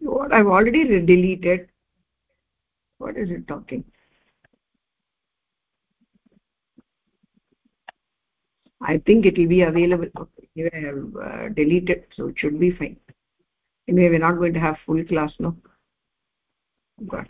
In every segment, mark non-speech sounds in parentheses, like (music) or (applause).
what? I've already deleted. What is it talking? I think it will be available. Okay i have uh, deleted so it should be fine. Anyway we're not going to have full class no? God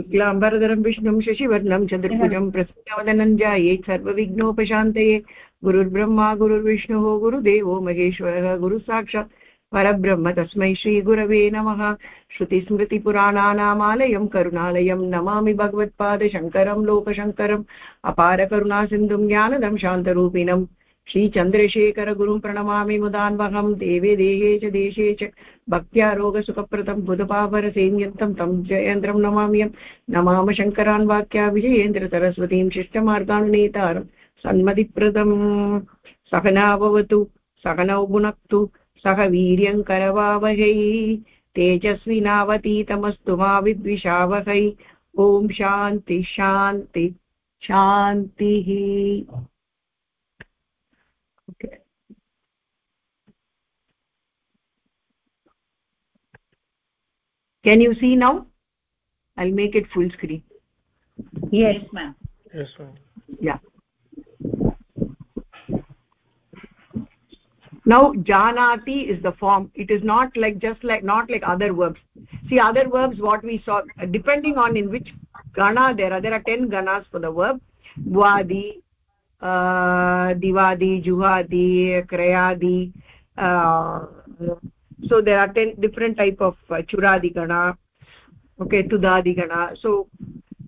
शुक्लाम्बरधरं, विष्णुं, शशिवर्णं, चतुर्भुजं प्रसन्नवदनं जाये सर्वविघ्नोपशान्तये, गुरुर्ब्रह्मा, गुरुर्विष्णुः, गुरुदेवो महेश्वरः, गुरुसाक्षात् परब्रह्म तस्मै श्रीगुरवे नमः। श्रुतिस्मृतिपुराणानामालयं, करुणालयं, नमामि भगवत्पादशङ्करं लोकशङ्करम् अपारकरुणासिन्धुं, ज्ञानदं, शान्तरूपिणम्। श्रीचन्द्रशेखरगुरुं प्रणमामि मुदान्वहं, देवे देहे च देशे च भक्त्या रोगसुखप्रदं बुधपापरसेन्यन्तं तं जयेन्द्रं नमाम्यं नमाम शङ्करान् वाक्या विजयेन्द्रसरस्वतीं शिष्टमार्गानुनेतारं सन्मतिप्रदम् सहना भवतु सहनौ भुनक्तु सह वीर्यङ्करवावहै तेजस्विनावतीतमस्तु मा विद्विषावहै। ॐ शान्ति शान्ति, शान्तिः। Okay. Can you see now? I'll make it full screen. Yes ma'am. Yes ma'am. Yeah. Now janati is the form. It is not like just like not like other verbs. See other verbs what we saw depending on in which gana there are there are 10 ganas for the verb. Vadi divadi juhadi krayadi so there are 10 different type of uh, churadi gana okay tudadi gana so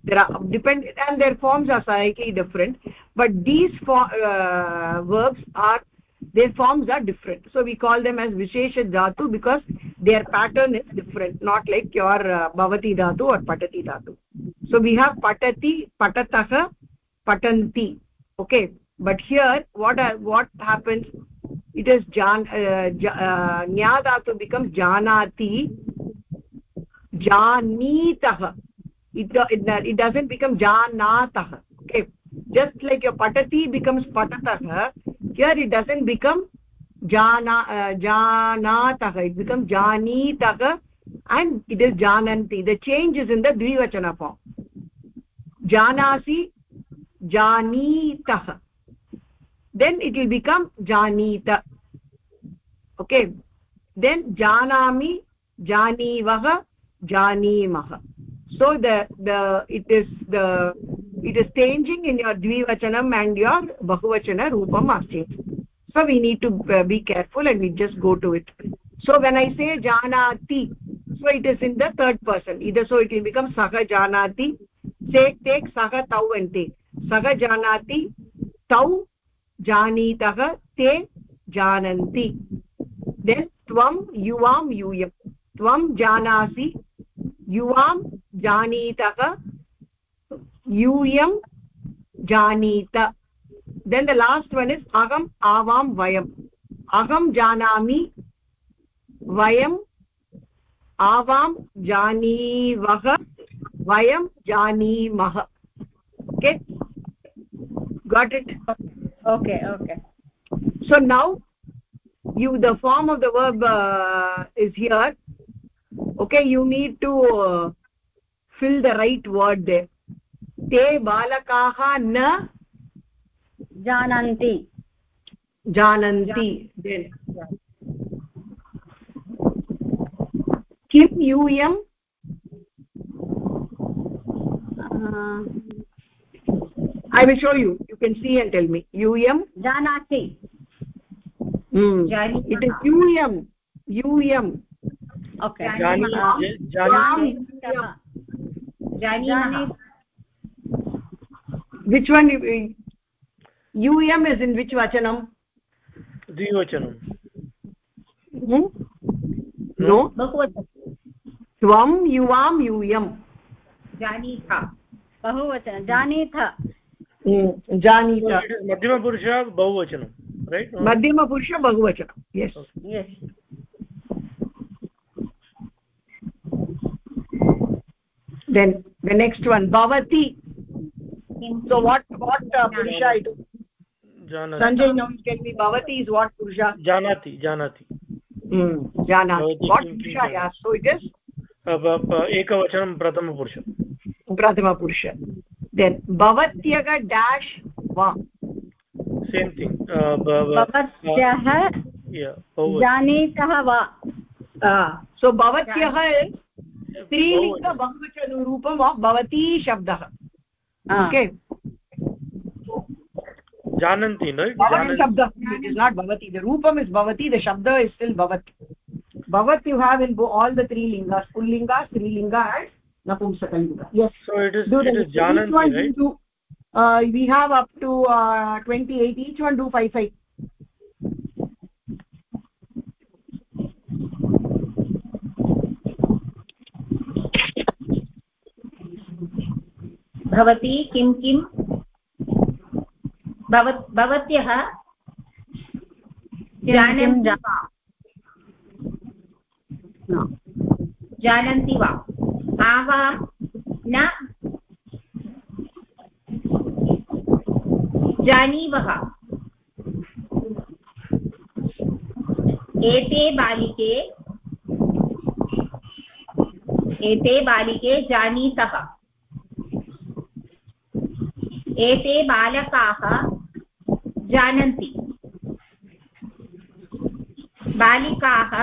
there are depend and their forms are slightly different but these for, uh, verbs are their forms are different so we call them as vishesha dhatu because their pattern is different not like your uh, bhavati dhatu or patati dhatu so we have patati patatah patanti okay but here what uh, what happens? It is jan uh, uh, nya dhatu becomes janati. Janitah. It, it it doesn't become janatah. Okay just like your patati becomes patatah here it doesn't become jana uh, janatah. It becomes janitah and it is jananti. The change is in the dvivachana form. Janasi janitah then it will become janita okay. Then janami janivah janimah so the the it is the it is changing in your dvivachanam and your bahuvachana roopam changing so we need to uh, be careful and we just go to it. So when i say janati so it is in the third person. Either so it will become saha janati say take saha tau and take सः जानाति, तौ जानीतः, ते जानन्ति। Then त्वं युवां यूयं त्वं जानासि, युवां जानीतः, यूयं जानीत। Then the last one is अहम् आवां वयम्। अहं जानामि वयम् आवां जानीवः, वयं जानीमः। Got it okay okay so now you the form of the verb uh, is here okay you need to uh, fill the right word there te balakaah na jananti jananti then kim uh, i will show you you can see and tell me um janati hmm. it is um um okay jani which one um is in which vachanam dvivachanam hmm? no tvam yuvam um जानीथ बहुवचनं जानीथ जानीत मध्यमपुरुष बहुवचनं right मध्यमपुरुष बहुवचनं yes yes then the next one bhavati so what what uh, purusha i do जानाति sanjay now tell me bhavati is what purusha जानाति जानाति hmm jana Bhavati what purusha yeah so it is प- एकवचनं प्रथमपुरुष prathama purusha then bhavatyaga dash va same thing same thing भवत्याः जानीतः वा uh, so bhavatyah is स्त्रीलिङ्ग बहुवचनरूपम् of भवती शब्दः okay जानन्ति न bhavati shabda it is not bhavati the roopam is bhavati the shabda is still bhavat bhavat you have in bo- all the three नपुंसकलिङ्ग we have up to twenty eight each one two five five भवती किं किं? भवत्यः? जानन्ति वा? आवां न जानीवः एते बालिके एते बालिके जानीतः एते बालकाः जानन्ति बालिकाः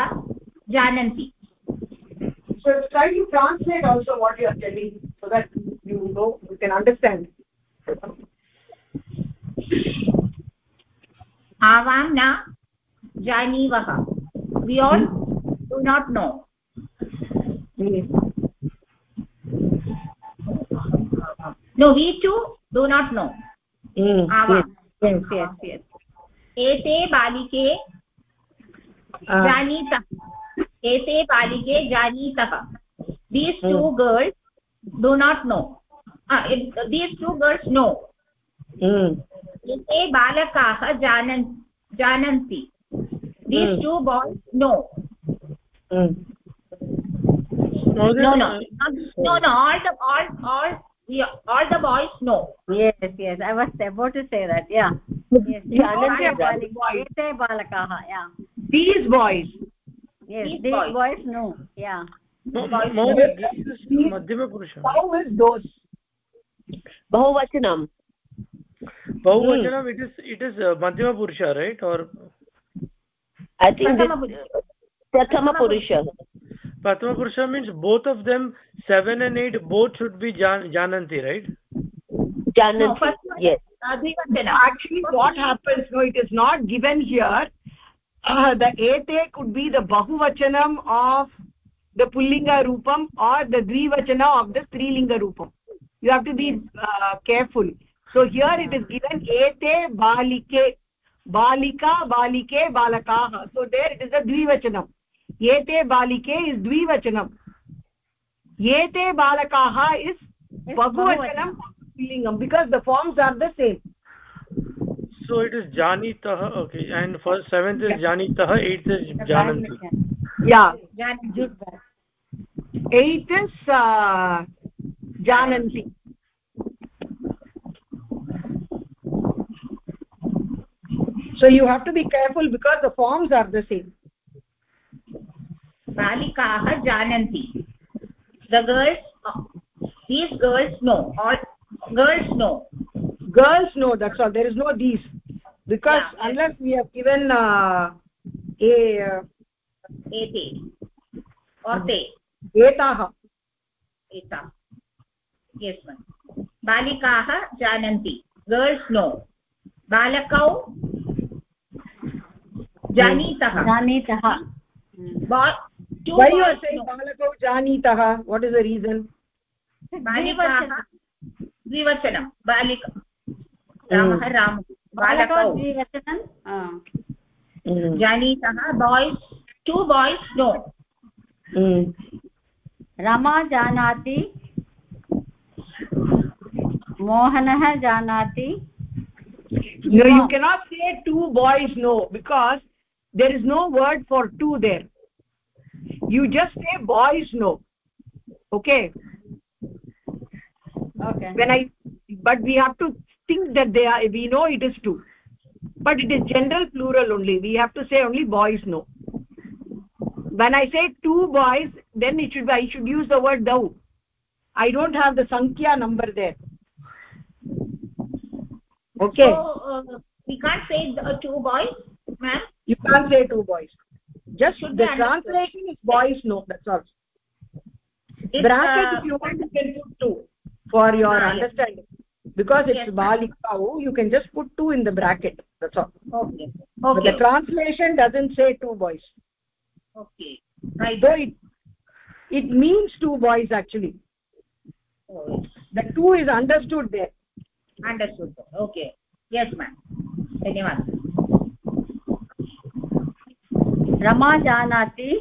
जानन्ति so try to translate also what you are telling so that you know you can understand आवां न जानीवः we all do not know no we too do not know आवां yes yes yes बालिके uh, जानीतः एते बालिके जानीतः these two girls do not know uh, it, these two girls know mm. एते बालकाः जानन् जानन्ति these Hmm. two boys know Mm. no no no no all the all all yeah, all the boys know yes yes i was about to say that yeah yes Jananti Ete are balika- ete yeah these boys yes these boys. boys no yeah. No no this is madhyama purusha how is those. Bahuvachanam. Bahuvachanam it is it is uh, purusha right? Or i think prathama purusha prathama purusha means both of them 7 and 8 both should be jan jananti right? Jananti yes. Adhivachana actually what happens no it is not given here. Uh, the ete could be the bahuvachanam of the pullinga roopam or the dvivachana of the strilinga roopam you have to be uh, careful so here it is given ete balike balika balike balakaah so there it is a dvivachanam ete balike is dvivachanam ete balakaah is bahuvachanam pulingam because the forms are the same so it is janitah okay and for seventh is janitah eighth is jananti yeah eighth is uh, jananti so you have to be careful because the forms are the same. Balikaah jananti the girls these girls know. All girls know. Girls know that's all. There is no these. Because Yeah. unless we have given uh, a uh, एते or ते etaah एता yes ma'am बालिकाः जानन्ति girls जानीतः जानीतः boy two why you are saying balakau janitah what is the reason बालिकाः द्विवचनं बालिका रामः राम बालकौ बालकौ द्विवचनं हा. जानीतः boys two boys no Rama जानाति मोहनः जानाति no you cannot say two boys no because there is no word for two there you just say boys no okay okay when i but we have to think that they are we know it is two. But it is general plural only. We have to say only boys no when i say two boys then it should be i should use the word thou. I don't have the sankhya number there. Okay. So uh, we can't say the two boys ma'am? You can't say two boys. Just Should the translation is boys no that's all. Bracket uh, if you want you can put two for your yes. understanding because it's Yes, ma'am. balikau you can just put two in the bracket that's all okay but okay the translation doesn't say two boys okay right though it it means two boys actually oh, it's the two is understood there understood okay yes ma'am धन्यवादः रमा जानाति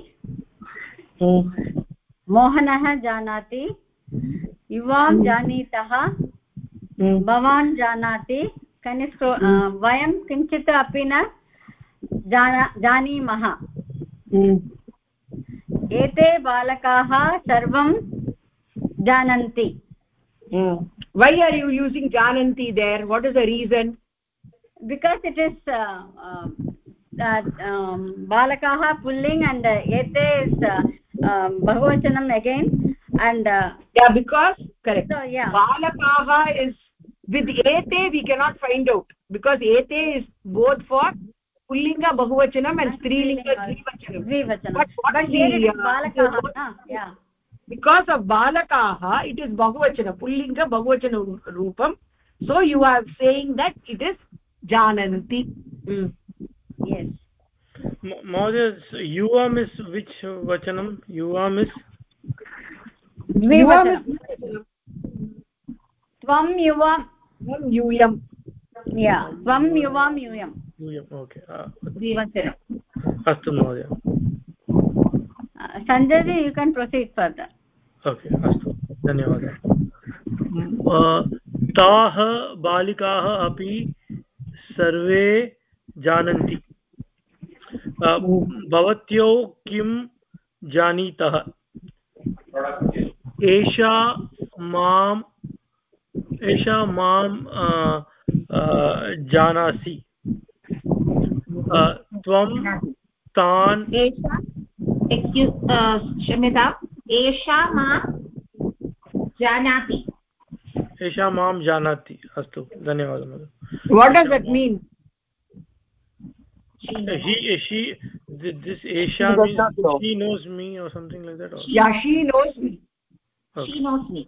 मोहनः जानाति युवां जानीतः भवान् जानाति। कनिष् वयं किञ्चित् अपि न जाना जानीमः। एते बालकाः सर्वं जानन्ति। वै आर् यु यूसिङ्ग् जानन्ति there what is a reason because it is बालकाः पुल्लिङ्ग् अण्ड् एते uh, um, बहुवचनम् अगेन् अण्ड् बिकास् बालकाः is with ete we cannot find out because ete is both for pullinga bahuvachanam and strilinga dvivachanam dvivachanam But what but is here it is uh, is na yeah because of balakaha it is bahuvachana pullinga bahuvachana roopam so you are saying that it is jananti mm. yes M- yuvam is which vachanam? Yuvam is dvivachanam tvam yuvam किं अस्तु महोदय Sanjay you can proceed for okay अस्तु धन्यवादः ताः बालिकाः अपि सर्वे जानन्ति भवत्यौ किं जानीतः एषा माँ एषा माँ अ, अ, जानासि त्वं तान् क्षम्यतां एषा माँ जानाति एषा माँ जानाति अस्तु धन्यवादः महोदय what does that mean he she this Asia means she knows me or something like that or? yeah she knows me okay she knows me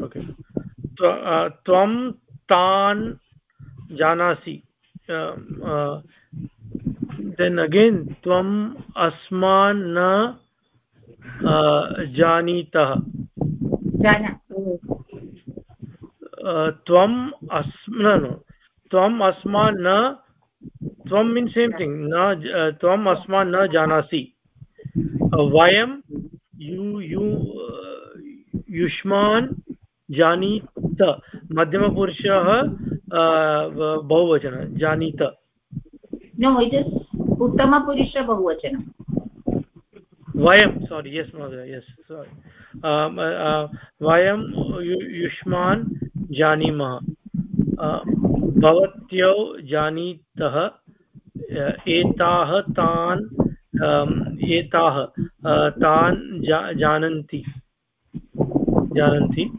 okay uh, त्वं तान् जानासि। then again त्वम् अस्मान् न जानीतः। जाना। त्वम् अस् no त्वम् अस्मान् न त्वं मीन्स् सेम् थिङ्ग् न त्वम् अस्मान् न जानासि। वयं यु यु युष्मान् जानीत मध्यमपुरुषः बहुवचन जानीत उत्तमपुरुष बहुवचनं। वयं सारी यस् महोदय यस् सारी वयं युष्मान् जानीमः। Uh, भवत्यौ जानीतः एताः तान् एताः तान् जा जानन्ति। जानन्ति।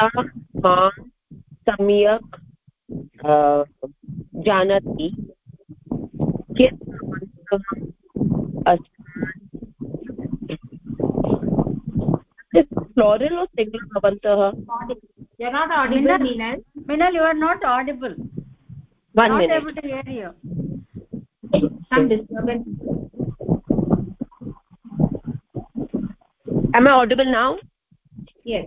सा माँ सम्यक् जानाति यत् फ्लोरल् or single भवन्तः you're not audible Minal. Minal minal you are not audible one not minute able to hear you some disturbance am i audible now yes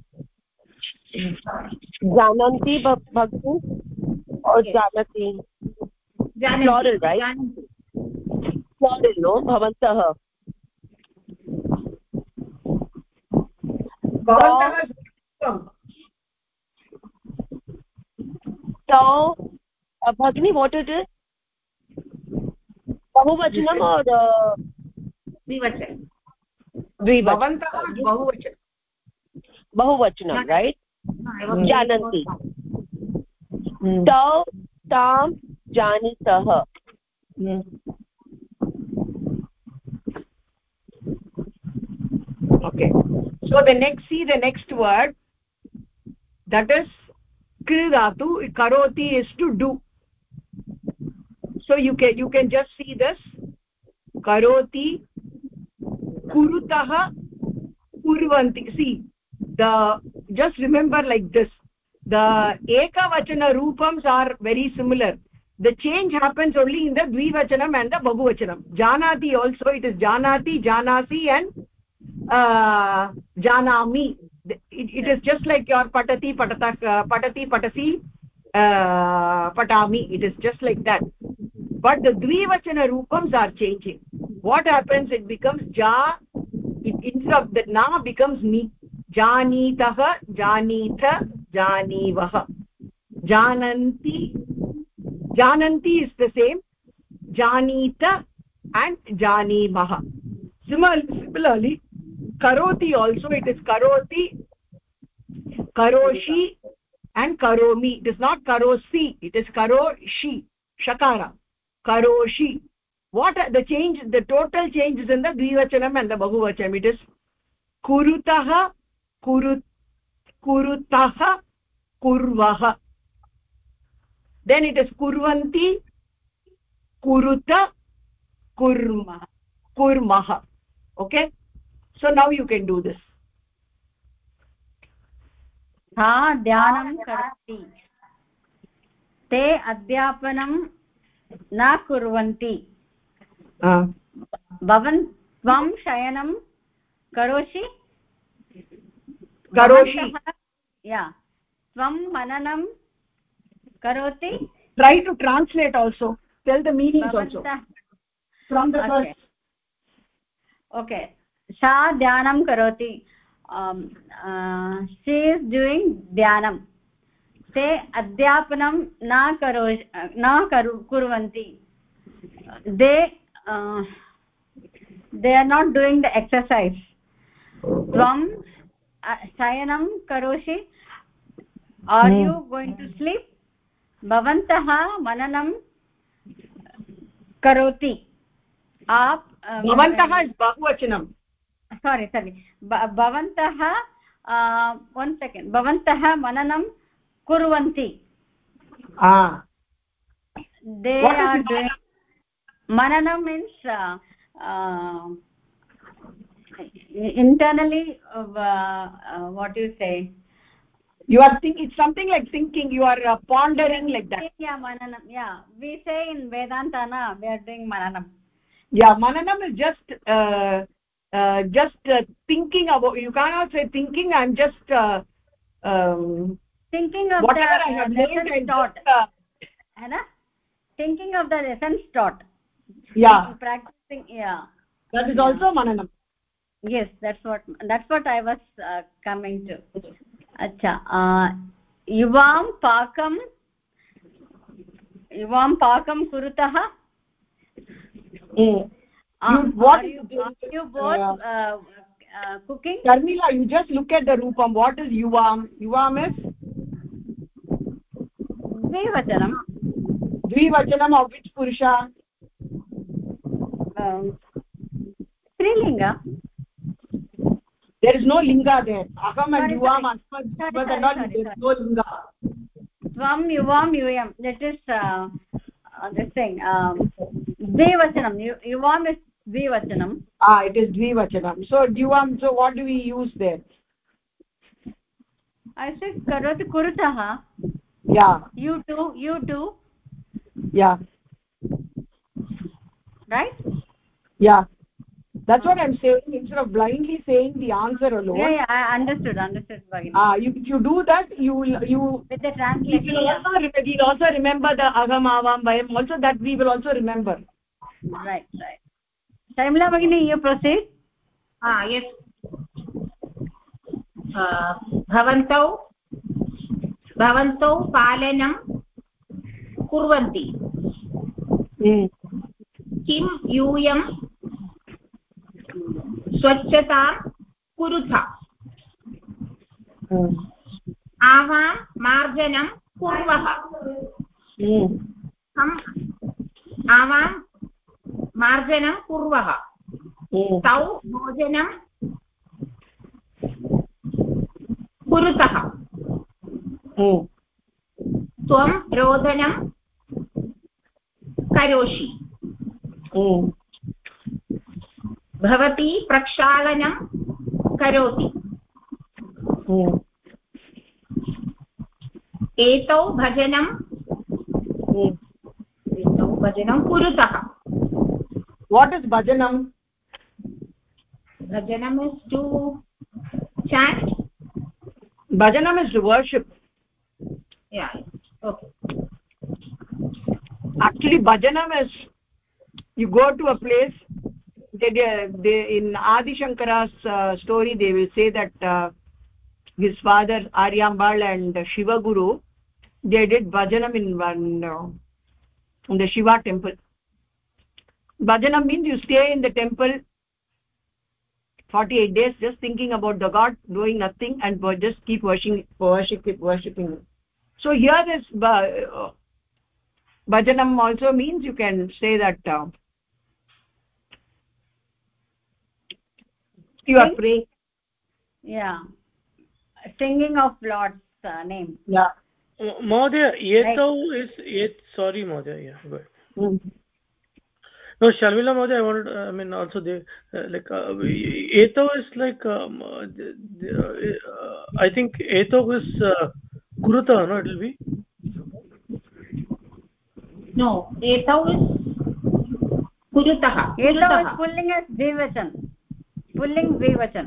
जानन्ति भ- भगिनि और जानाति right? जानन्ति। Plural, no? भवन्तः। भगिनी it? is बहुवचनम् और द्विवचन। द्विवचनं। बहुवचनं। बहुवचनं right? जानन्ति। तौ तां जानीतः। Okay so the next see the next word that is क्रीडातु करोति is to do so you के you can just see this करोति कुरुतः कुर्वन्ति see the just remember like this the ekavachana roopams are very similar. The change happens only in the dvivachanam and the bahuvachanam. Janati also it is janati janasi and uh, janami. It, it is just like your patati patata patati patasi uh, patami. It is just like that. But the dvivachana roopams are changing. What happens? It becomes ja it, instead of the na becomes ni जानीतः, जानीत, जानीवः। जानन्ति जानन्ति is the same जानीत and जानीमः। Similarly करोति also it is करोति, करोषि एण्ड् करोमि। इट् इस् नाट् करोसि इट् इस् करोषि, शकार। करोषि। What the change the total change is in the द्विवचनम् and the बहुवचनम्? इट् इस् कुरुतः kuru kurutah kurvah then it is kurvanti kuruta kurma kurmah okay so now you can do this सा ध्यानं करोति ते अध्यापनं न कुर्वन्ति uh, भवन् त्वं शयनं करोषि करोषि। या। त्वं मननं करोति। Try to translate also. Tell the meanings also. भवन्तः from the Okay. first okay सा ध्यानं करोति। शी इस् डूयिङ्ग् ध्यानं। ते अध्यापनं न करो न करो कुर्वन्ति। They they are not doing the exercise त्वं शयनं करोषि। Are you going to sleep भवन्तः मननं करोति। आप भवन्तः bahuvachanam सारी सारी भवन्तः वन् सेकेण्ड् भवन्तः मननं कुर्वन्ति। They are मननं means internally what do you say? You are thinking it's something like thinking you are uh, pondering like that. Yeah mananam. Yeah. We say in vedanta na we are doing mananam. Yeah mananam is just uh, uh, just uh, thinking about you cannot say thinking i'm just uh, um, thinking of whatever the i have lesson learned and uh, thinking of the lessons taught. Yeah. Practicing yeah. That is also mananam yes that's what that's what i was uh, coming to acha uh, युवां पाकं युवां पाकं कुरुतः mm. Uh, what is you, you both uh, uh, cooking Sharmila, you just look at the roopam what is yuvam yuvam is द्विवचनं dvivachanam of which purusha um, स्त्रीलिङ्ग there is no linga there aham and yuvam sorry. but not there is no linga tvam yuvam yuyam that is uh, uh, thing um dvivachanam yuvam is dvivachanam ah it is dvivachanam so dvam so what do we use there i said karoti kurutah yeah you too you too yeah right yeah that's what i'm saying instead of blindly saying the answer alone yeah yeah i understood understood Bhagini. ah you, if you do that you will you with the we translation will yeah. also, re- we'll also remember the agam avam vayam also that we will also remember right right shamila bagini you proceed ah yes भवन्तौ भवन्तौ पालनं कुर्वन्ति mm. किं यूयं स्वच्छतां कुरुथ. आवां मार्जनं कुर्वः. कम् आवां मार्जनं कुर्वः. तौ भोजनं कुरुतः. त्वं रोदनं करोषि. भवती प्रक्षालनं करोति। एतौ भजनम् एतौ भजनं कुरुतः। वाट् इस् भजनं भजनम् is to chat भजनम् is to worship okay actually भजनम् is you go to a place they, in adi shankara's uh, story they will say that uh, his father aryambal and shiva guru they did bhajanam in one uh, in the shiva temple. Bhajanam means you stay in the temple 48 days just thinking about the god doing nothing and just keep worshiping worshiping worshiping. So here is uh, bhajanam also means you can say that you are praying yeah singing of lord's uh, name yeah महोदय एतौ is एत् सारी महोदय yeah go ahead. mm. no sharmila mother i wanted uh, i mean also they uh, like uh, eto is like um, uh, the- the, uh, i think eto is uh, kuruta no it will be no एतौ is eto कुरुतः is pulling as dvivachan पुल्लिङ्ग् द्विवचन।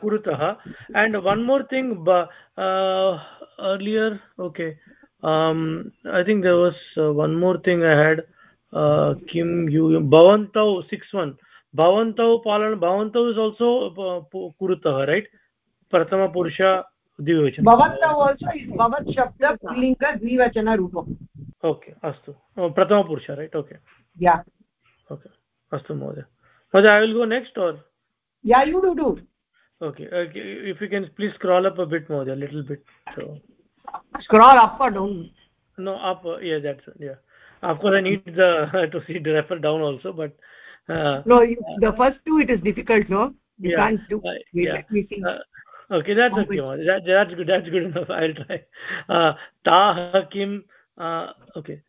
कुरुतः। And one more thing earlier okay I think there was one more thing I had किं you भवन्तौ six one भवन्तौ पालन भवन्तौ इस् आल्सो कुरुतः रैट् प्रथमपुरुष द्विवचन द्विवचनरूपम् ओके अस्तु प्रथमपुरुष रैट् ओके ओके अस्तु महोदय okay astu mohoday mohoday i will go next or? Yeah you do do. Okay, okay. If you can please scroll up a bit more a little bit so. Scroll up or down? No up uh, yeah that's yeah. Of course i need the (laughs) to see the refer down also but uh, no you, the first two it is difficult no? You Yeah, can't do. uh, Wait, yeah. let me see. Uh, okay that's okay that, that's good that's good enough. (laughs) I'll try. Uh, tah kim uh, okay.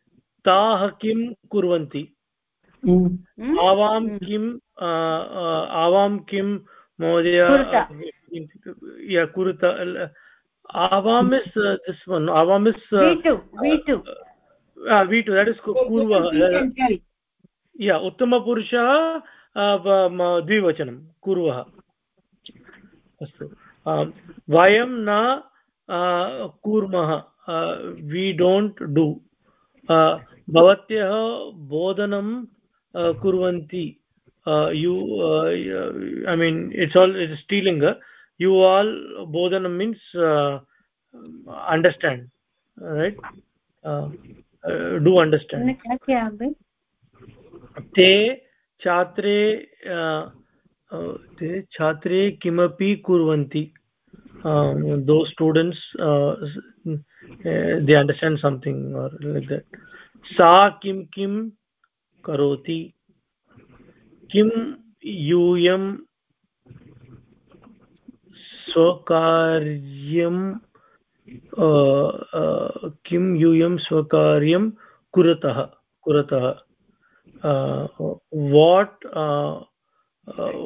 Tah kim kurvanti? आवां Hmm. किं uh, uh, आवां किं महोदय. या कुरुत। आवाम् is this one आवाम् is v2 v2 V two. That is पूर्वः. Yeah उत्तमपुरुषः द्विवचनं कुर्वः। अस्तु। वयं न कुर्मः। वि डोण्ट् डु भवत्यः बोधनं uh, कुर्वन्ति you I mean it's all it's stealing you all बोधनं means understand right do understand क्या क्या अभी ते छात्रे अ, अ, ते छात्रे किमपि कुर्वन्ति two students they understand something or like that सा किं किं करोति। किं यूयं स्वकार्यं किं यूयं स्वकार्यं कुरतः कुरतः वाट्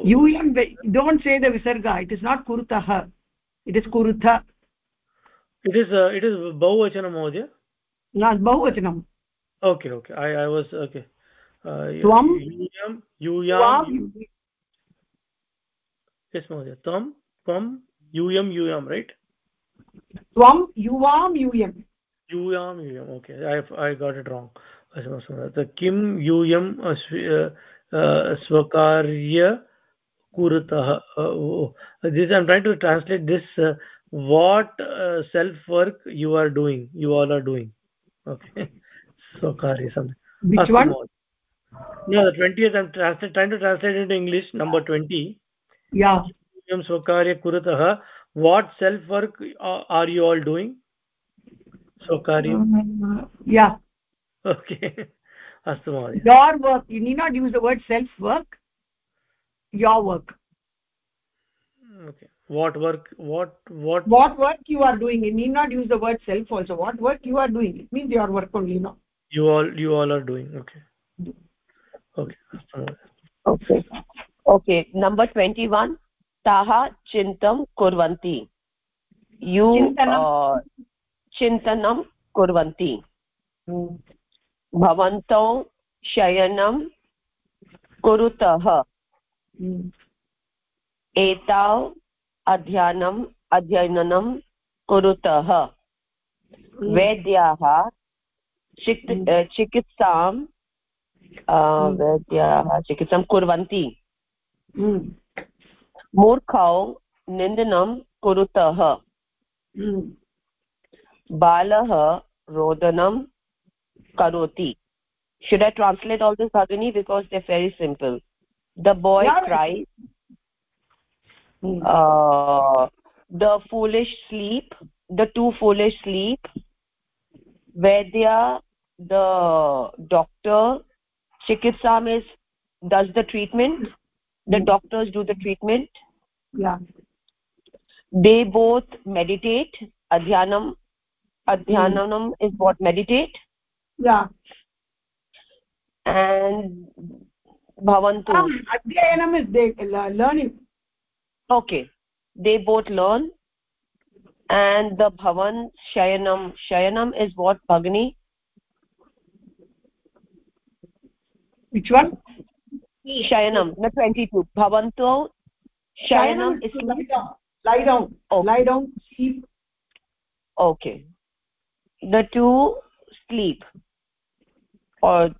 यूयं डोण्ट् से द विसर्ग इट् इस् नाट् कुरुतः इट् इस् कुरुथ। इट् इस् इट् इस् बहुवचनं महोदय? बहुवचनम्। Okay okay I I was okay त्वं यूयं किं यूयं स्वकार्य कुरुतः? This I'm try to translate this what self work you are doing you all are doing okay स्वकार्य सम्यक् अस्तु महोदय। No, the 20th, I'm trying to translate into English, number 20. Yeah. What self-work uh, are you all doing? Um, yeah. Okay. (laughs) Your work. You need not use the word self-work. Your work. Okay. What work? What, what? What work you are doing. You need not use the word self also. What work you are doing. It means your work only, no? You all, you all are doing. Okay. Okay number twenty one ताः चिन्तं कुर्वन्ति यु चिन्तनं कुर्वन्ति भवन्तौ शयनं कुरुतः एताव् अध्ययनम् अध्ययनं कुरुतः वैद्याः चिक् चिकित्सां वैद्याः हम्म। चिकित्सां कुर्वन्ति। हम्म। मूर्खौ निन्दनं कुरुतः। हम्म। बालः रोदनं करोति। Should I translate all this भगिनि because they very simple the boy cry the foolish sleep the to foolish sleep वैद्या the doctor chikitsam is does the treatment. The mm. doctors do the treatment. Yeah. They both meditate. Adhyanam adhyanam mm. is what meditate. Yeah. And bhavantu. Um, adhyayanam is they learning. Okay. They both learn. And the bhavan shayanam shayanam is what bhagini which one? Shayanam. The 22 bhavantu shayanam is lie down. Lie down. Oh. lie down sleep. Okay. The two sleep. Or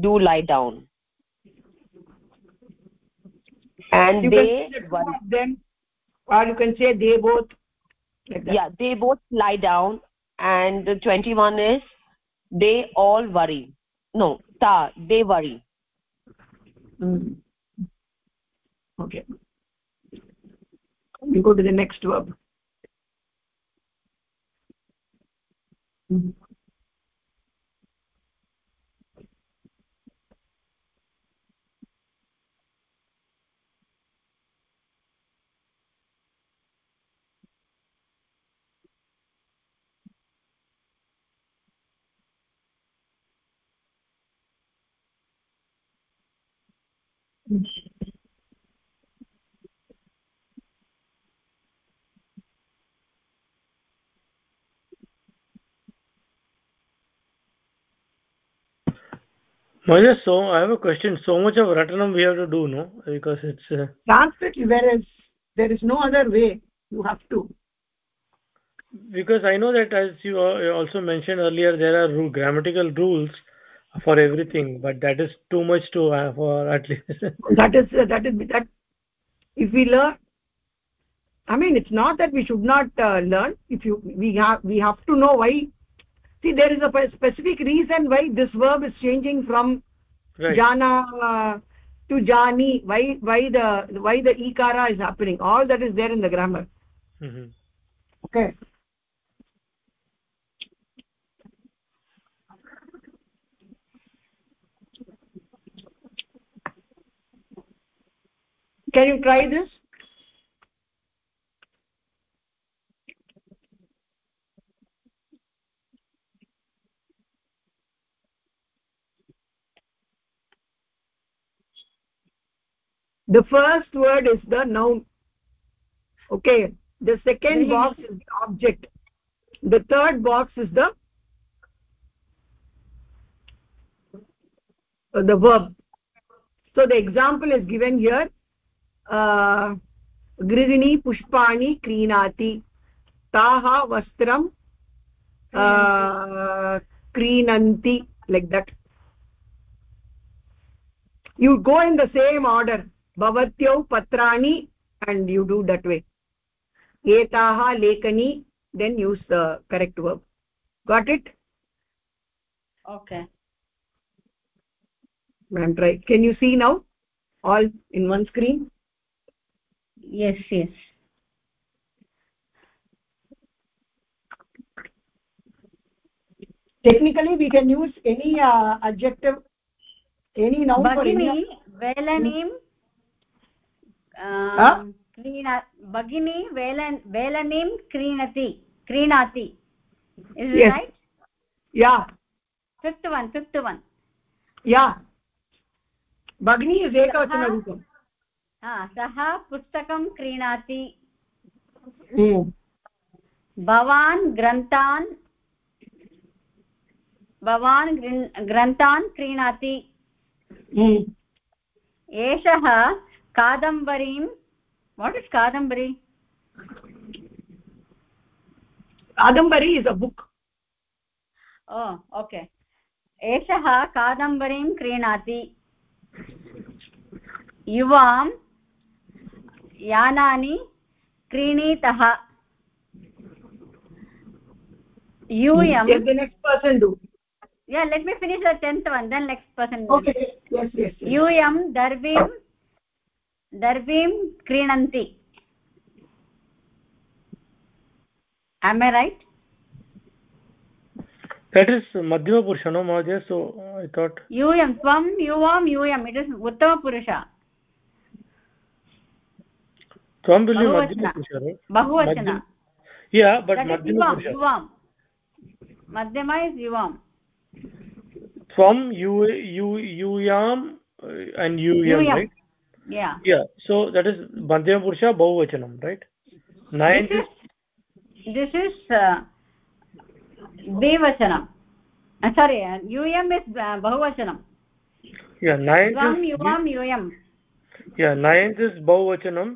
do lie down. And you they them or you can say they both like yeah they both lie down. And the 21 is they all worry. No ta they worry. Okay. We go to the next verb. Mm -hmm. Maja, so I have a question. So much of Ratanam we have to do, no? Because it's... Uh... Sanskrit, whereas there is no other way. You have to. Because I know that as you also mentioned earlier, there are grammatical rules for everything, but that is too much to have for at least. (laughs) that is, uh, that is, that if we learn, I mean, it's not that we should not uh, learn. If you, we have, we have to know why see there is a specific reason why this verb is changing from right. jana uh, to jani why why the why the ikara is happening all that is there in the grammar mm -hmm. okay can you try this? The first word is the noun. Okay the second box is the object. The third box is the uh, the verb. So the example is given here. गृहिणी पुष्पाणि क्रीणाति ताः वस्त्रं क्रीणन्ति like that you go in the same order bhavatyau patrani and you do that way etaha lekani then use the correct verb got it okay ma'am try can you see now all in one screen yes yes technically we can use any uh, adjective any noun bagini for any वेलनीं Huh? क्रीणा भगिनी वेलन वेलनीं क्रीणति क्रीणाति is Yes. Right yeah fifth one fifth one yeah bagni is ekavachana roopam हा सः पुस्तकं क्रीणाति. भवान् ग्रन्थान् भवान् ग्रन्थान् क्रीणाति. एषः कादम्बरीं वाट् इस् कादम्बरी? kadambari is a book. Oh okay एषः कादम्बरीं क्रीणाति। युवां यानानि क्रीणीतः यूयं the next person do yeah let me finish the 10th one then next person okay yes yes. यूयं दर्वीं दर्वीं क्रीणन्ति am i right that is madhyama purusha no mahodaya so i thought यूयं त्वं युवां यूयम् इट् इस् उत्तमपुरुष tvam will be Bahuvachana. madhyama purusha right बहुवचन Madhyam- yeah but That is madhyama युवां purusha युवां मध्यमा इस् युवां tvam you you yuyam uh, and yuyam Yuyam. right yeah yeah so that is madhyama purusha bahuvachanam right ninth this is is this is uh, द्विवचनं सारी यूयम् is बहुवचनं yeah ninth त्वं is युवां यूयं yeah ninth is bahuvachanam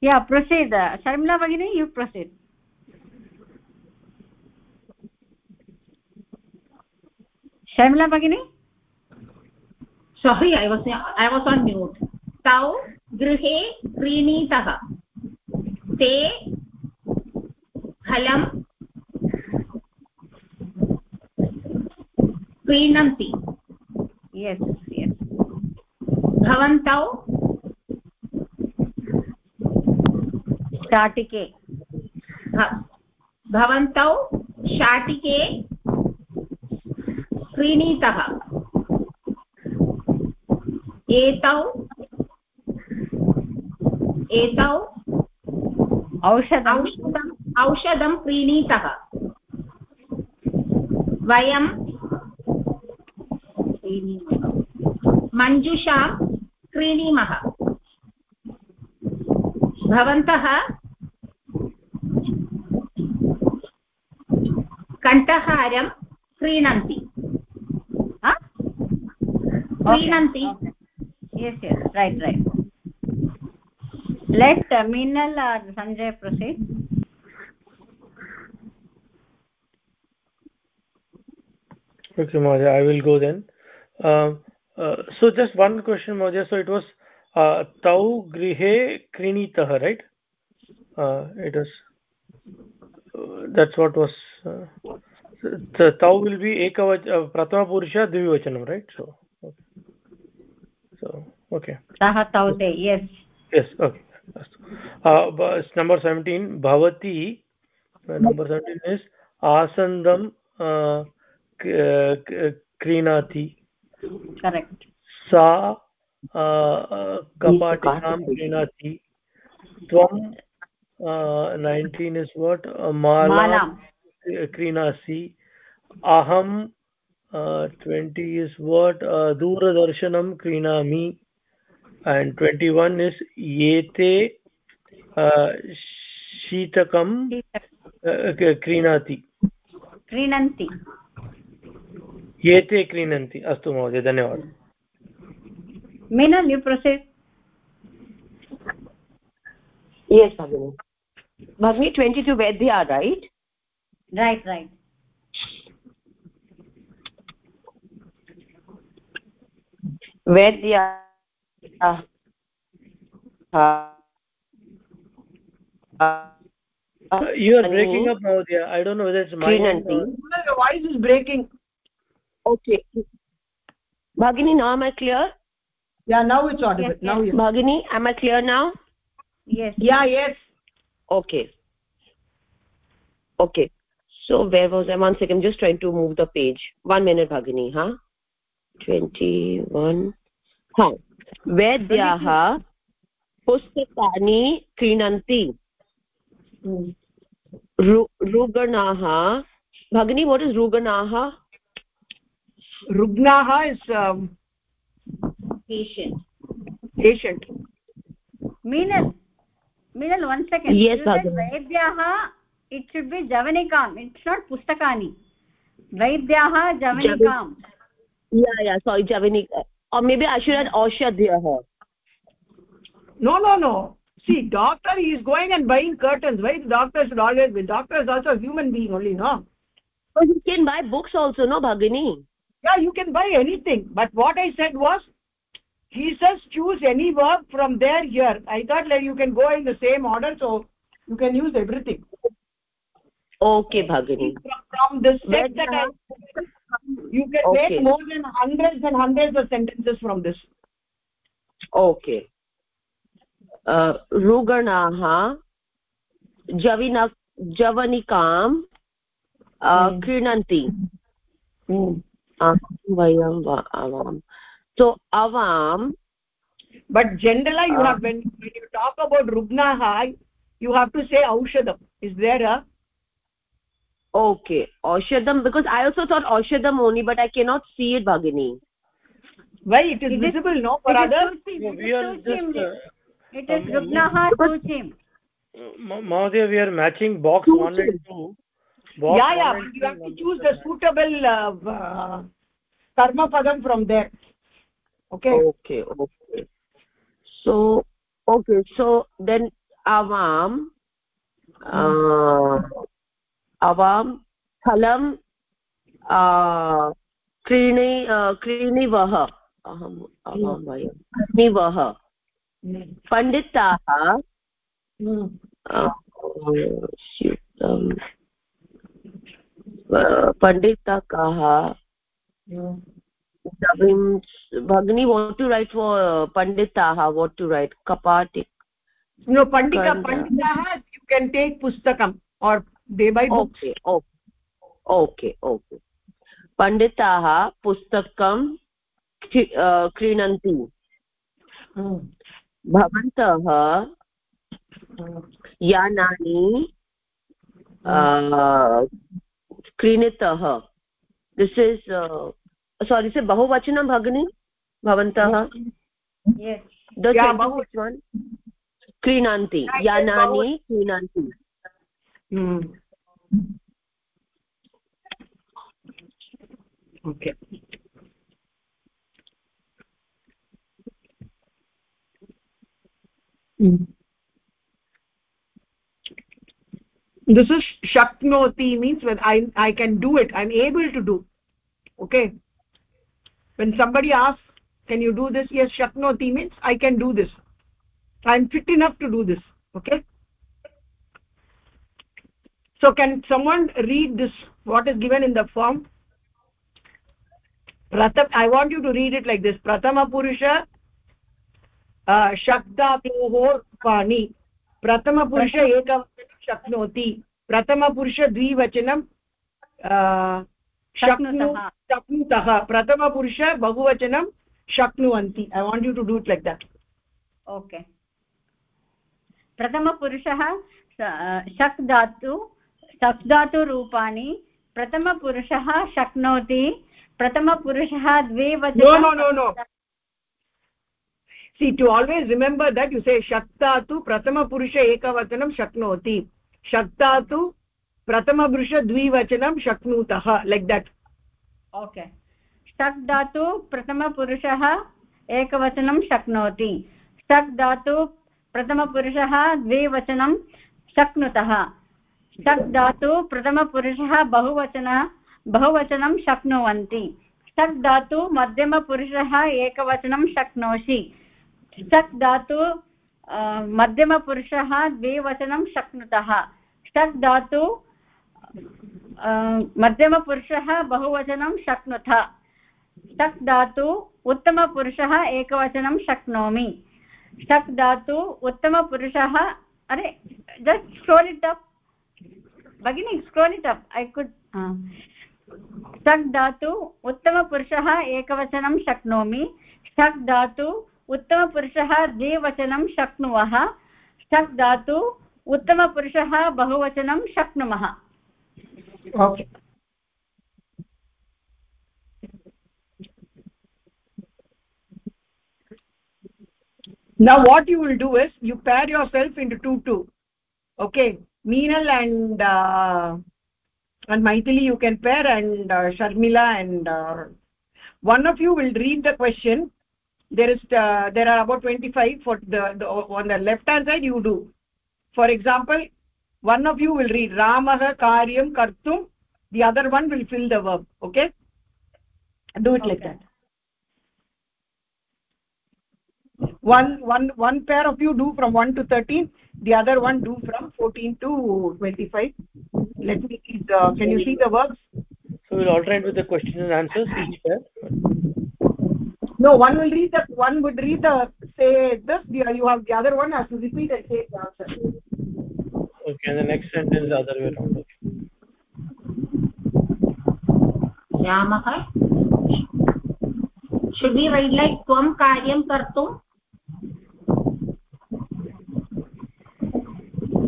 yeah proceed sharmila bagini you proceed sharmila bagini sorry i was i was on mute tau गृहे क्रीणीतः ते फलं क्रीणन्ति yes yes भवन्तौ शाटिके। भवन्तौ शाटिके क्रीणीतः। एतौ एतौ औषधम्। औषधं क्रीणीतः। वयं मञ्जुषां क्रीणीमः। भवन्तः कण्ठहारं क्रीणन्ति क्रीणन्ति yes yes right right let uh, minal or sanjay proceed okay Mahodaya, i will go then um, uh, so just one question Mahodaya. so it was uh, tau grihe krinitah right uh, it was uh, that's what was uh, tau will be ekavach uh, prathama purusha dvivachanam right so okay. so okay सः तौ ते yes yes okay uh, number 17 bhavati uh, number 17 is asandam uh, क्रीणाति correct सा कपाटिकां क्रीणाति त्वं nineteen is what मालां क्रीणासि अहं ट्वेण्टि इस् वाट् दूरदर्शनं क्रीणामि। And 21 is yete uh, शीतकं क्रीणाति। क्रीणन्ति। एते क्रीणन्ति। अस्तु महोदय धन्यवादः। मीनल् यु yes bhagini bhagini 22 vedya right? Right right. Vedya uh, you are breaking up Mahodaya. i don't know whether it's my end or... your voice is breaking. Okay. Bhagini now am i clear? Yeah now it's audible. Yes, yes. now yes. bhagini am i clear now? Yes. Yeah yes. Okay. Okay. So where was i? One second just trying to move the page. One minute bhagini huh वैद्याः पुस्तकानि क्रीणन्ति। रुग्णाः भगिनी what is रुग्णाः? रुग्णाः is patient Meenal Meenal one second वैद्याः it should be जवनिकाम् it's not पुस्तकानि. वैद्याः जवनिकाम् yeah yeah sorry javanik or maybe i should add aushadhyah no no no. See doctor he is going and buying curtains why the doctor should always be doctor is also a human being only no? But you can buy books also no bhagini? Yeah you can buy anything. But what i said was he says choose any work from there here. I thought like you can go in the same order so you can use everything. Okay bhagini. From, from this set that I, uh, you can Okay. make more than hundreds and hundreds of sentences from this okay uh, रुगणाः जविन जवनिकां uh, क्रीणन्ति वयं वा आवाम् so avam but generally you Ah. have when, when you talk about rugnaha you have to say aushadam is there a okay aushadam because i also thought aushadam only but i cannot see it bhagini. Why it is It is- visible no for other others? suchim, No, it we are just uh, it is rugnaha suchim Ma- Mahodaya, we are matching box 1 and 2. Box yeah yeah one but you have to choose the suitable uh, uh, karma padam from there. Okay? Okay okay. So okay so then avam uh, अवां फलं क्रीणि क्रीणिवः अहम् अवां वयं वः पण्डिताः पण्डिता भगिनी what to write पण्डिताः वाट् टु रैट् कपाटि पण्डिताः पुस्तकम् or they buy okay okay okay पण्डिताः पुस्तकं क्रीणन्ति भवन्तः यानानि क्रीणितः दिस् इस् सोरि से बहुवचनं भगिनी भवन्तः क्रीणन्ति यानानि क्रीणन्ति Hmm. okay. Hmm. this is shaknoti means when i i can do it i'm able to do. Okay? When somebody asks can you do this? Yes shaknoti means i can do this. I'm fit enough to do this. Okay so can someone read this what is given in the form pratham i want you to read it like this prathama purusha uh, शब्दातोः रूपाणि प्रथमपुरुष एकवचनं शक्नोति प्रथमपुरुष द्विवचनं शक्नुतः प्रथमपुरुष बहुवचनं शक्नुवन्ति I want you to do it like that okay प्रथमपुरुषः शक् धातु शक् धातुरूपाणि प्रथमपुरुषः शक्नोति प्रथमपुरुषः द्वे वचनं see to always remember that you say shaktatu prathama purusha ekavacanam shaknoti shaktatu prathama purusha dvivachanam shaknutah like that okay शक् धातु प्रथमपुरुषः एकवचनं शक्नोति शक् धातु प्रथमपुरुषः द्विवचनं शक्नुतः शक् धातु प्रथमपुरुषः बहुवचन, बहुवचनं शक्नुवन्ति। शक् धातु मध्यमपुरुषः एकवचनं शक्नोषि। षट् धातु मध्यमपुरुषः द्विवचनं शक्नुतः। षट् धातु मध्यमपुरुषः बहुवचनं शक्नुथ। षट् धातु उत्तमपुरुषः एकवचनं शक्नोमि। षट् धातु उत्तमपुरुषः, अरे जस्ट् स्क्रोल् इट् अप् भगिनि scroll it up I could षट् धातु उत्तमपुरुषः एकवचनं शक्नोमि। षट् धातु उत्तमपुरुषः द्विवचनं शक्नुमः। शक् धातु उत्तमपुरुषः बहुवचनं शक्नुमः। Now what you will do is you pair yourself into two two. Okay? Meenal and uh, and maithili you can pair and uh, sharmila and uh, one of you will read the question. There is uh, there are about 25 for the, the on the left hand side you do. For example one of you will read ramah karyam kartum the other one will fill the verb okay? Do it okay. like that. One one one pair of you do from 1 to 13 the other one do from 14 to 25 let me uh, can you see the verbs so we'll alternate with the question and answers each pair. No one will read the one would read the say this you have the other one has to repeat and say the answer. Okay and the next sentence the other way around okay. Ramah should we write like tvam karyam kartum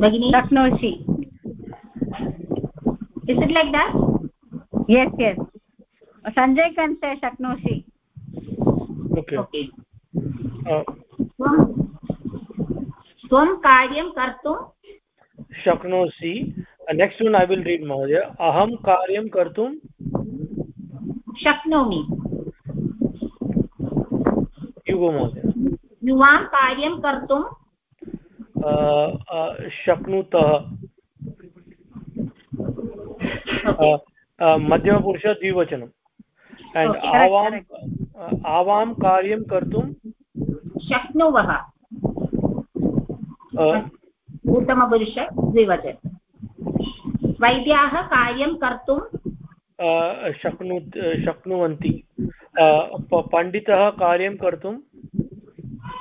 bagini shaknoshi is it like that? Yes yes. sanjay can say shaknoshi okay त्वं कार्यं कर्तुं? शक्नोषि। Next one I will read महोदय। अहं कार्यं कर्तुं? शक्नोमि। युगो महोदय। युवां कार्यं कर्तुं? शक्नुतः। मध्यमपुरुष द्विवचनम् एण्ड् आवां आवां कार्यं कर्तुं शक्नुवः। उत्तमपुरुष द्विवचन। वैद्याः कार्यं कर्तुं शक्नु शक्नुवन्ति। पण्डितः कार्यं कर्तुं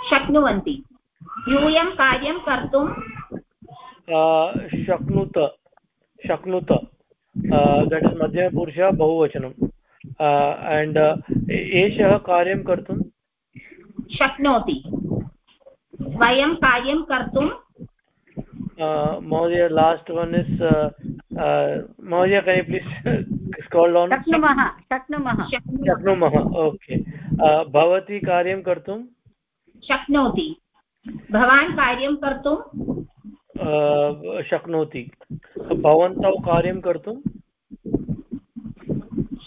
शक्नुवन्ति। यूयं कार्यं कर्तुं? शक्नुत शक्नुत. दट् इस् मध्यमपुरुषः बहुवचनं. एण्ड् एषः कार्यं कर्तुं? शक्नोति. वयं कार्यं कर्तुं? महोदय लास्ट् वन् इस् महोदय कनि प्लीस् स्काल् डौन् शक्नुमः शक्नुमः. शक्नुमः. ओके भवती कार्यं कर्तुं? शक्नोति. भवान् कार्यं कर्तुं? शक्नोति। भवन्तौ कार्यं कर्तुं?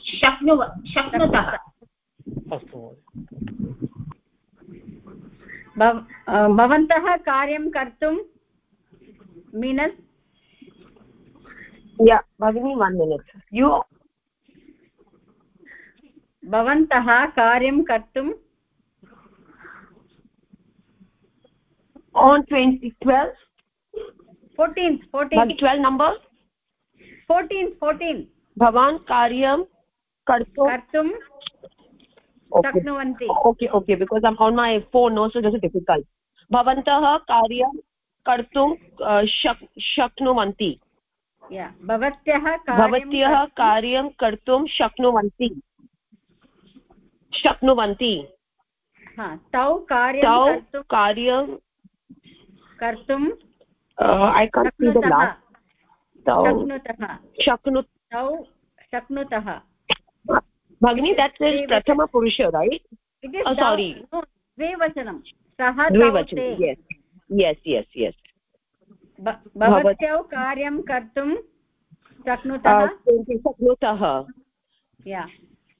शक्नुव शक्नुतः। अस्तु भवन्तः कार्यं कर्तुं? मीनस्? या भगिनी वन् मिनिट् यु भवन्तः कार्यं कर्तुं? On 20 12 14 14 12 number? 14 14 भवान् कार्यं कर्तुं कर्तुं okay. शक्नुवन्ति okay okay because i'm on my phone no so it's difficult. भवन्तः कार्यं कर्तुं शक् शक्नुवन्ति भवत्यः भवत्यः कार्यं कर्तुं शक्नुवन्ति शक्नुवन्ति तौ कार्यं तौ कार्यं कर्तुं ऐ कान् तौ शक्नु तौ शक्नुतः। भगिनी दट् इस् प्रथमपुरुष रैट् सारी द्विवचनं सः द्विवचनं यस् यस् यस् भवत्यौ कार्यं कर्तुं शक्नुतः? शक्नुतः।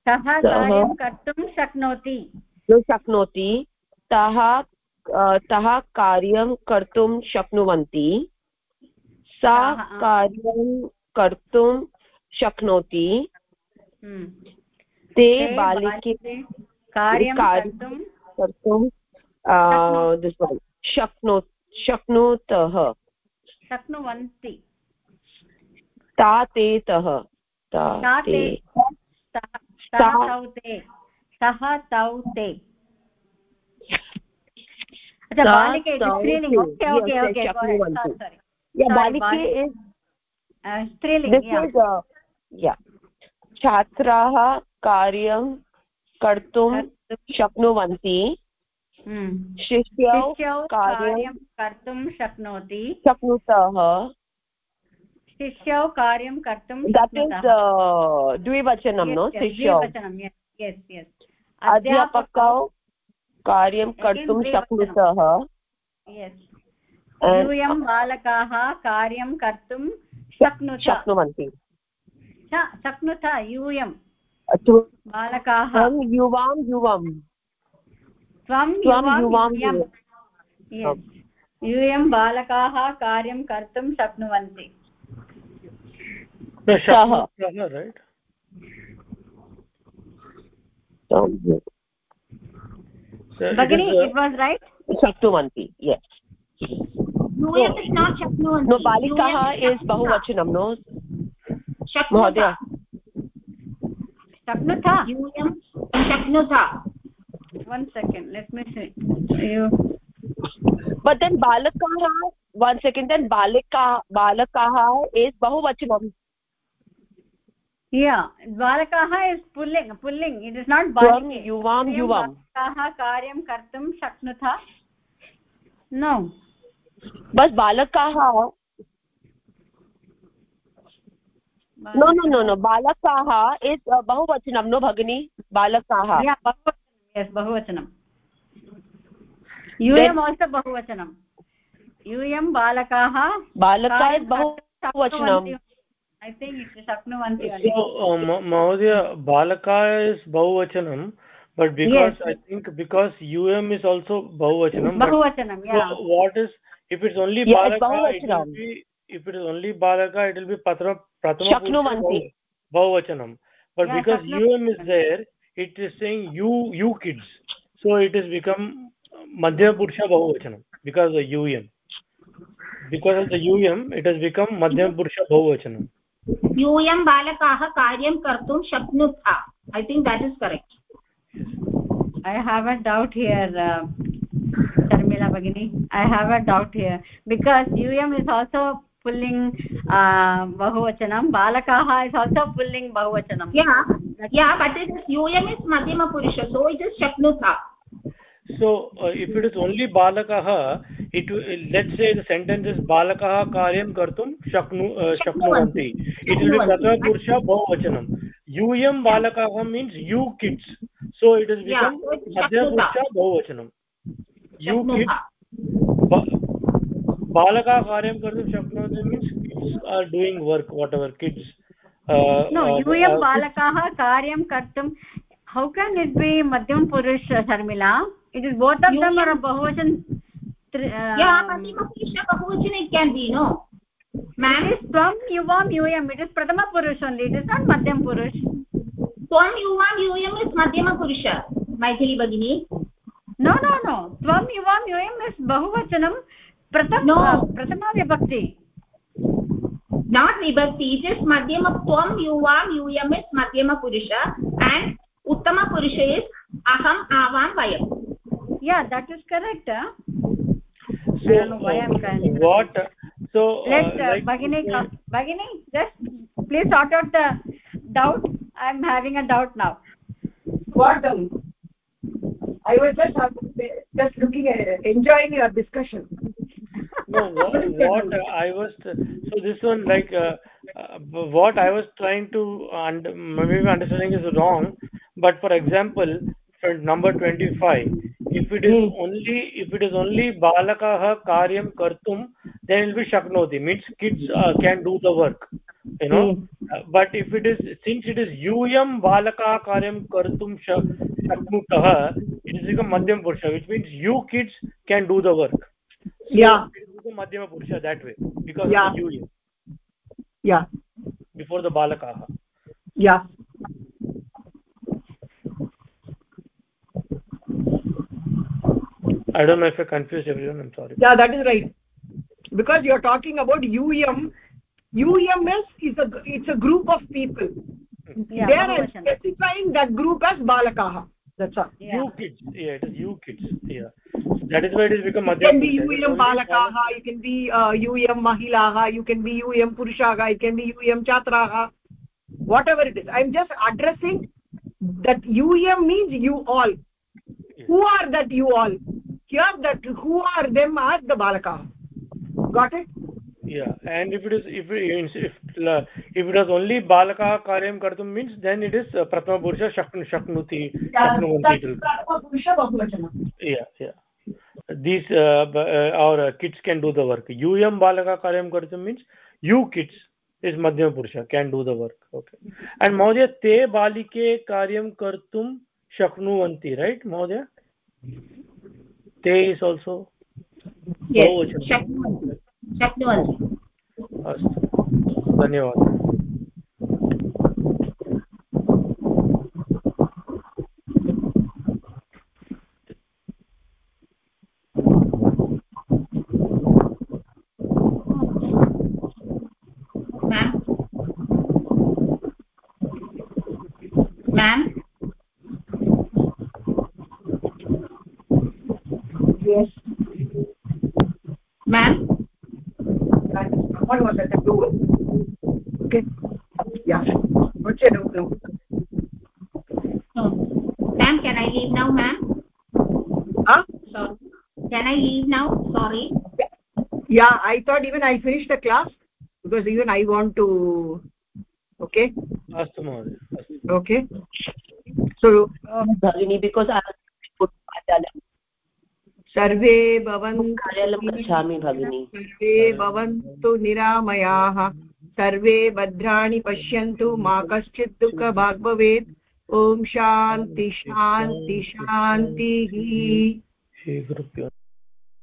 सः कार्यं कर्तुं शक्नोति। शक्नोति। तः तः कार्यं कर्तुं शक्नुवन्ति। सा कार्यं कर्तुं शक्नोति। हम्म। ते बालिके कार्यं कर्तुं शक्नो शक्नुतः। शक्नुवन्ति। ता। ते तः। सः तौ ते। अच्छा बालिके स्त्रीलिङ्ग् okay okay okay yeah balike is uh, striling this is uh, yeah. छात्राः कार्यं कर्तुं शक्नुवन्ति। शिष्यौ कार्यं कर्तुं शक्नोति। शक्नुतः। शिष्यौ कार्यं कर्तुं द्विवचनं नो शिष्यौ। अध्यापकौ कार्यं कर्तुं शक्नुतः यूयं बालकाः कार्यं कर्तुं शक्नुत शक्नुवन्ति। शक्नुत यूयं बालकाः। युवां युवं त्वं युवां यूयं बालकाः कार्यं कर्तुं शक्नुवन्ति। भगिनी इट् वास् रैट् शक्नुवन्ति यस् नो बालिकाः इस् बहुवचनं नो महोदय शक्नुता यूयं शक्नुता one second let me see you but then balakah one second then balika balakah is bahuvachanam yeah balakah is pulling pulling it is not balike yuvam yuvam balakah karyam kartum shaknutha no बस बालकाः no no no no बालकाः is बहुवचनं no भगिनी बालकाः बहुवचनं यूयम् also बहुवचनं यूयं बालकाः बालका इस् बहुवचनम् महोदय बालका इस् बहुवचनं but because I think because यु एम् इस् आल्सो बहुवचनं what is if it's only if it is only बालका इट् विल् बि प्रथम बहुवचनं बट् बिकास् यु M is there it is saying you you kids so it is become मध्यमपुरुष बहुवचनं because the यु एम् because of the यु एम् it is become मध्यमपुरुष बहुवचनं यूयं बालकाः कार्यं कर्तुं शक्नुता। I think that is correct I have a doubt here Sharmila भगिनी I have a doubt here because यूयम् इस् आल्सो पुल्लिङ्ग् बहुवचनं बालकाः इस् आल्सो पुल्लिङ्ग् बहुवचनं यूयम् इस् मध्यमपुरुष सो इट् इस् शक्नुता so is uh, if it is only balakah it let's say the sentence is balakah karyam kartum shaknu uh, shaknuvanti it will be prathama purusha bahuvachanam um balakah means you kids so it has become madhyamapurusha bahuvachanam you kids balaka karyam kartum shaknoti means kids are doing work whatever kids uh, no यूयं बालकाः कार्यं कर्तुं how can it be madhyam purush sharmila it is both of them are bahuvachan yeah madhyam purush bahuvachan it can be no ma'am is tvam yuvam yuyam it is prathama purush only it is not madhyam purush त्वं युवां यूयम् is मध्यमपुरुष Maithili भगिनी no no no त्वं युवां यूयम् is बहुवचनं प्रथम प्रथमा विभक्ति नाट् विभक्ति इट् इस् मध्यम त्वं युवां यूयम् इस् मध्यमपुरुष and उत्तमपुरुष is aham avam vayam yeah that is correct huh? so don't know why I'm uh, trying. what so let's uh, uh, like bagini come bagini just please sort out the doubt i'm having a doubt now what um, i was just uh, just looking at it, enjoying your discussion no what, (laughs) what i was so this one like uh, uh, what i was trying to and maybe my understanding is wrong but for example for number 25 if it is only if it is only balakah karyam kartum then it will be shaknoti means kids uh, can do the work you know uh, but if it is since it is yum balakah karyam kartum shaknutah it is become madhyam purusha which means you kids can do the work so yeah it is i don't know if i confused everyone i'm sorry. Yeah that is right. Because you are talking about um um is is a it's a group of people. Yeah there i am bahuvachanam. specifying that group as balakaah that's all. Yeah. You kids. Yeah it is you kids. Yeah. That is why it has become you can be purusha It is um only you can be uh, um mahilaah you can be um purushaah you can be um chatraah whatever it is. I'm just addressing that um means you all. Who are that you all here that who are them as the balakaah got it yeah and if it is if if uh, if it was only balakah karyam kartum means then it is uh, prathama purusha shaknu shaknuti shaknuvanti purusha bahuvachanam yeah yeah these uh, uh, our uh, kids can do the work um balaka karyam kartum means you kids is madhyama purusha can do the work okay and mahodaya te balike karyam kartum shaknuvanti right mahodaya ते is also शक्नुवन्ति शक्नुवन्ति अस्तु धन्यवादः। Yeah i thought even i finished the class because even i want to okay? महोदय अस्तु। Okay. So भगिनी because कार्यालयं सर्वे भवन्तु कार्यालयं गच्छामि भगिनी सर्वे भवन्तु निरामयाः। सर्वे भद्राणि पश्यन्तु मा कश्चित् दुःखभाग् भवेत् ॐ शान्ति शान्ति। शान्तिः